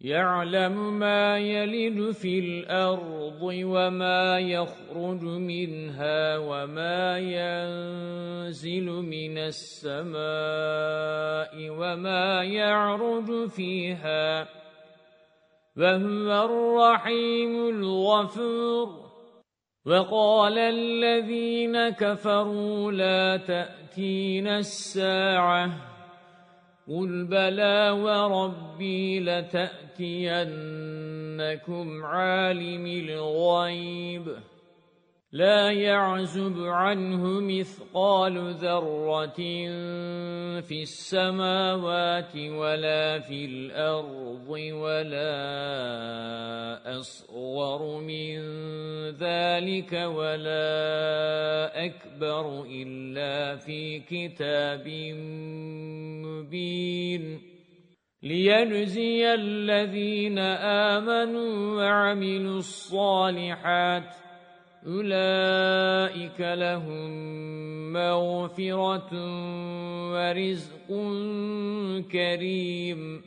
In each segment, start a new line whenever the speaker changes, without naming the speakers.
يَعْلَمُ مَا يَلِجُ فِي الْأَرْضِ وَمَا يَخْرُجُ مِنْهَا وَمَا يَنزِلُ مِنَ السَّمَاءِ وَمَا يَعْرُجُ فِيهَا وَهُوَ الرَّحِيمُ الْغَفُورُ. وَقَالَ الَّذِينَ كَفَرُوا لَا تَأْتِينَا السَّاعَةُ قُلْ بَلَى وَرَبِّي لَتَأْتِيَنَّكُمْ عَالِمِ الْغَيْبِ لا يعزب عنه مثقال ذرة في السماوات ولا في الأرض ولا أصغر من ذلك ولا أكبر إلا في كتاب مبين. ليجزي الذين آمنوا وعملوا الصالحات أُولَئِكَ لَهُم مَّغْفِرَةٌ وَرِزْقٌ كَرِيمٌ.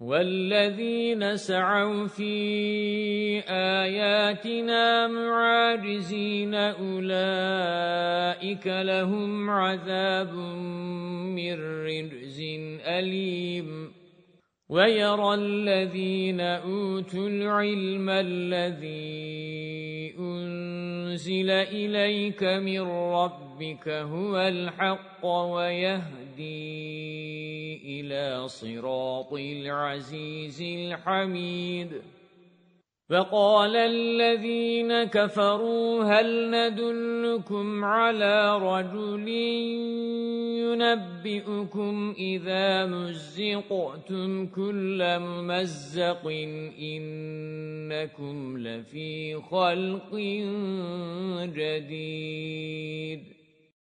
وَالَّذِينَ سَعَوْا فِي آيَاتِنَا مُعَاجِزِينَ أُولَئِكَ لَهُمْ عَذَابٌ مِّن رِّجْزٍ أَلِيمٌ. وَيَرَى الَّذِينَ أُوتُوا الْعِلْمَ الَّذِي أُنزِلَ إِلَيْكَ مِن رَّبِّكَ هُوَ الْحَقُّ وَيَهْدِي إِلَى صِرَاطِ الْعَزِيزِ الْحَمِيدِ. فَقَالَ الَّذِينَ كَفَرُوا هَلْ نَدُلُّكُمْ عَلَى رَجُلٍ يُنَبِّئُكُمْ إِذَا مُزِّقْتُمْ كُلَّ مُمَزَّقٍ إِنَّكُمْ لَفِي خَلْقٍ جَدِيدٍ.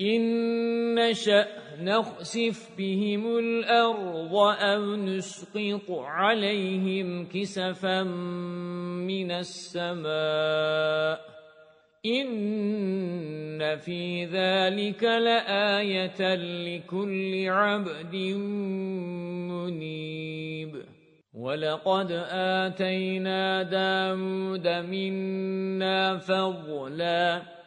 إن شأ نخسف بهم الأرض أو نسقط عليهم كسفا من السماء إن في ذلك لآية لكل عبد منيب ولقد آتينا داود منا فضلاً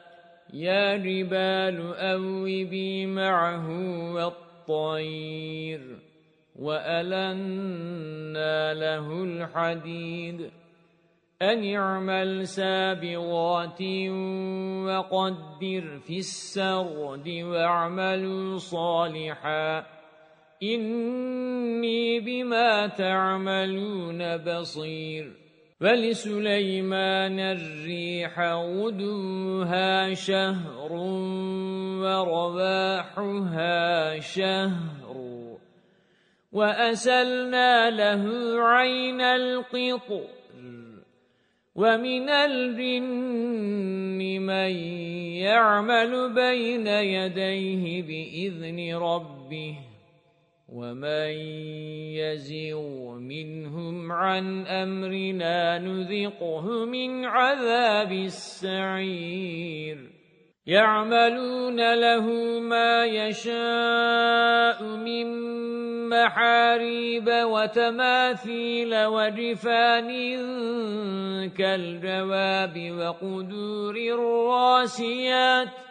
يا جبال أوبي معه والطير وألنا له الحديد. أن اعمل سابغات وقدر في السرد واعملوا صالحا. إني بما تعملون بصير. وَلِسُلَيْمَانَ الرِّيحَ غُدُوُّهَا شَهْرٌ وَرَوَاحُهَا شَهْرٌ. وَأَسَلْنَا لَهُ عَيْنَ الْقِطْرِ وَمِنَ الْجِنِّ مَن يَعْمَلُ بَيْنَ يَدَيْهِ بِإِذْنِ رَبِّهِ. وَمَن يَزِغْ مِنْهُمْ عَنْ أَمْرِنَا نُذِقْهُ مِنْ عَذَابِ السَّعِيرِ يَعْمَلُونَ لَهُ مَا يَشَاءُ مِنْ مَحَارِيبَ وَتَمَاثِيلَ وَجِفَانٍ كَالْجَوَابِ وَقُدُورٍ رَاسِيَاتٍ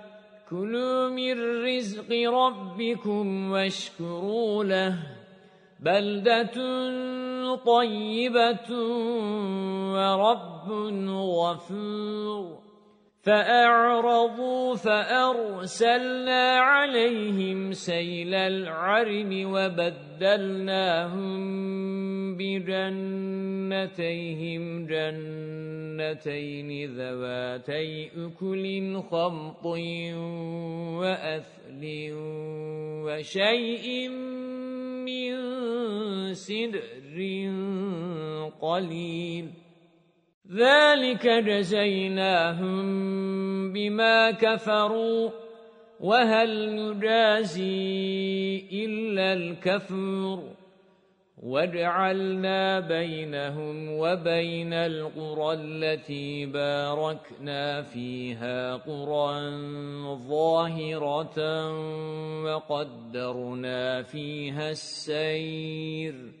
كُلُوا مِن رِّزْقِ رَبِّكُمْ وَاشْكُرُوا لَهُ. بَلْدَةٌ طَيِّبَةٌ وَرَبٌّ غَفُورٌ. فَأَعْرَضُوا فَأَرْسَلْنَا عَلَيْهِمْ سَيْلَ الْعَرِمِ وَبَدَّلْنَاهُمْ بِجَنَّتَيْهِمْ جَنَّتَيْنِ ذَوَاتَيْ أُكُلٍ خَمْطٍ وَأَثْلٍ وَشَيْءٍ مِّن سِدْرٍ قَلِيلٍ. ذَلِكَ جَزَيْنَاهُم بِمَا كَفَرُوا وَهَلْ نُجَازِي إِلَّا الْكَفُورَ وَجَعَلْنَا بَيْنَهُمْ وَبَيْنَ الْقُرَى الَّتِي بَارَكْنَا فِيهَا قُرًى ظَاهِرَةً وَقَدَّرْنَا فِيهَا السَّيْرَ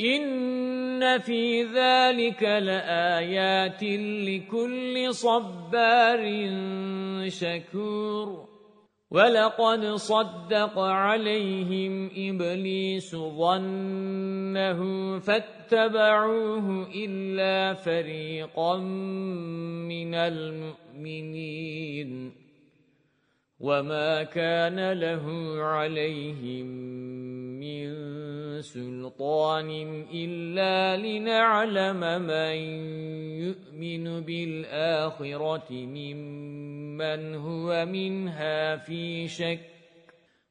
إِنَّ فِي ذَلِكَ لَآيَاتٍ لِكُلِّ صَبَّارٍ شَكُورٍ وَلَقَدْ صَدَّقَ عَلَيْهِمْ إِبْلِيسُ ظَنَّهُ فَاتَّبَعُوهُ إِلَّا فَرِيقًا مِنَ الْمُؤْمِنِينَ وَمَا كَانَ لَهُ عَلَيْهِمْ مِنْ سُلْطَانٍ إِلَّا لِنَعْلَمَ مَنْ يُؤْمِنُ بِالْآخِرَةِ مِمَّنْ هُوَ مِنْهَا فِي شَكٍّ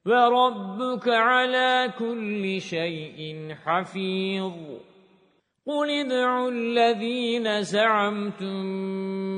وَرَبُّكَ عَلَى كُلِّ شَيْءٍ حَفِيظٌ قُلِ ادْعُوا الَّذِينَ زَعَمْتُمْ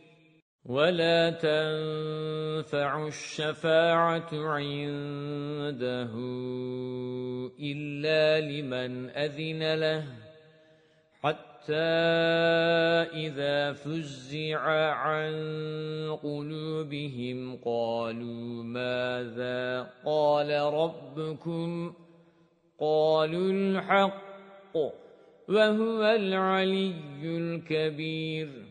وَلَا تَنفَعُ الشَّفَاعَةُ عِندَهُ إِلَّا لِمَنْ أَذِنَ لَهُ حَتَّى إِذَا فُزِّعَ عَن قُلُوبِهِمْ قَالُوا مَاذَا قَالَ رَبُّكُمْ قَالُوا الْحَقَّ وَهُوَ الْعَلِيُّ الْكَبِيرُ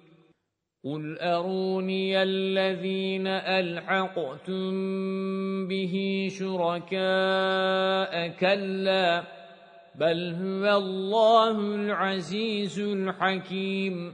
قُلْ أَرُونِيَ الَّذِينَ أَلْحَقْتُمْ بِهِ شُرَكَاءَ كَلَّا بل هو الله العزيز الحكيم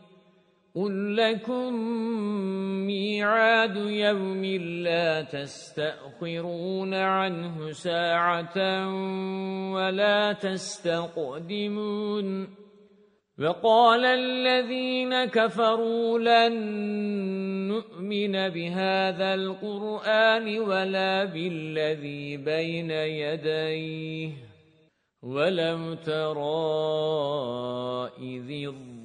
قُل لَّكُم مِّيعَادُ يَوْمٍ لَّا تَسْتَأْخِرُونَ عَنْهُ سَاعَةً وَلَا تَسْتَقْدِمُونَ وَقَالَ الَّذِينَ كَفَرُوا لَن نُّؤْمِنَ بِهَذَا الْقُرْآنِ وَلَا بِالَّذِي بَيْنَ يَدَيْهِ وَلَوْ تَرَى إِذِ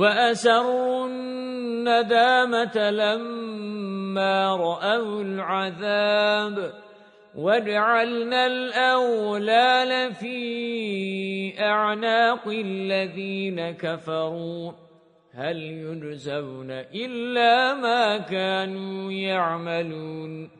وَأَسَرُّوا النَّدَامَةَ لَمَّا رَأَوُا الْعَذَابَ وَجَعَلْنَا الْأَغْلَالَ فِي أَعْنَاقِ الَّذِينَ كَفَرُوا. هَلْ يُجْزَوْنَ إِلَّا مَا كَانُوا يَعْمَلُونَ؟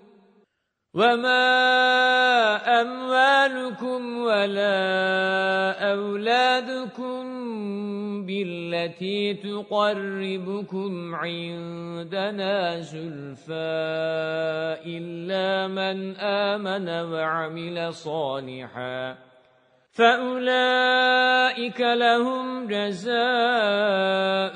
وَمَا أَمْوَالُكُمْ وَلَا أَوْلَادُكُمْ بِالَّتِي تُقَرِّبُكُمْ عِندَنَا زُلْفَىٰ إِلَّا مَنْ آمَنَ وَعَمِلَ صَالِحًا فَأُولَئِكَ لَهُمْ جَزَاءُ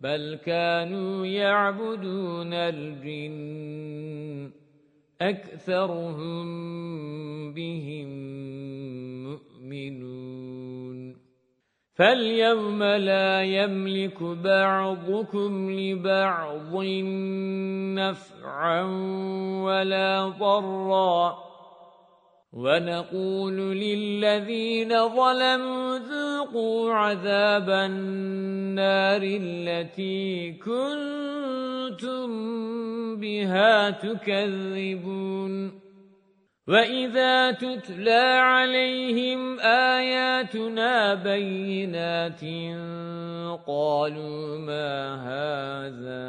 بَلْ كَانُوا يَعْبُدُونَ الْجِنَّ أَكْثَرُهُمْ بِهِمْ مُؤْمِنُونَ. فَالْيَوْمَ لَا يَمْلِكُ بَعْضُكُمْ لِبَعْضٍ نَفْعًا وَلَا ضَرًّا. وَنَقُولُ لِلَّذِينَ ظَلَمُوا ذُوقُوا عَذَابَ النَّارِ الَّتِي كُنتُم بِهَا تُكَذِّبُونَ. وَإِذَا تُتْلَى عَلَيْهِمْ آيَاتُنَا بَيِّنَاتٍ قَالُوا مَا هَذَا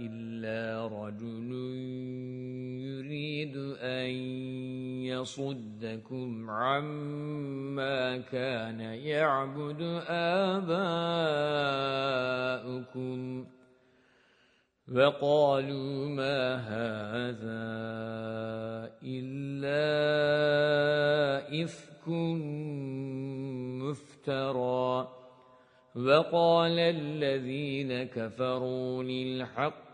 إِلَّا رَجُلٌ يُرِيدُ أَن يَصُدَّكُمْ عَمَّا كَانَ يَعْبُدُ آبَاؤُكُمْ وَقَالُوا مَا هَذَا إِلَّا إِفْكٌ مُفْتَرًى وَقَالَ الَّذِينَ كَفَرُوا لِلْحَقِّ